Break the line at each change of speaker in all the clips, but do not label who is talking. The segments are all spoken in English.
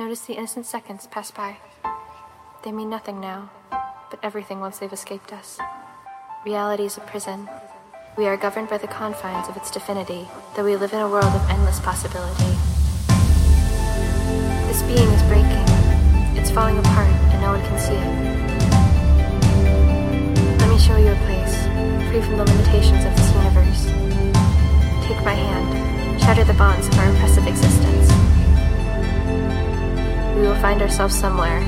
Notice the innocent seconds pass by. They mean nothing now, but everything once they've escaped us. Reality is a prison. We are governed by the confines of its definity, though we live in a world of endless possibility. This being is breaking. It's falling apart, and no one can see it. Let me show you a place, free from the limitations of this universe. Take my hand, shatter the bonds of our oppressive existence. Find ourselves somewhere,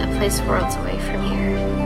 a place worlds away from here.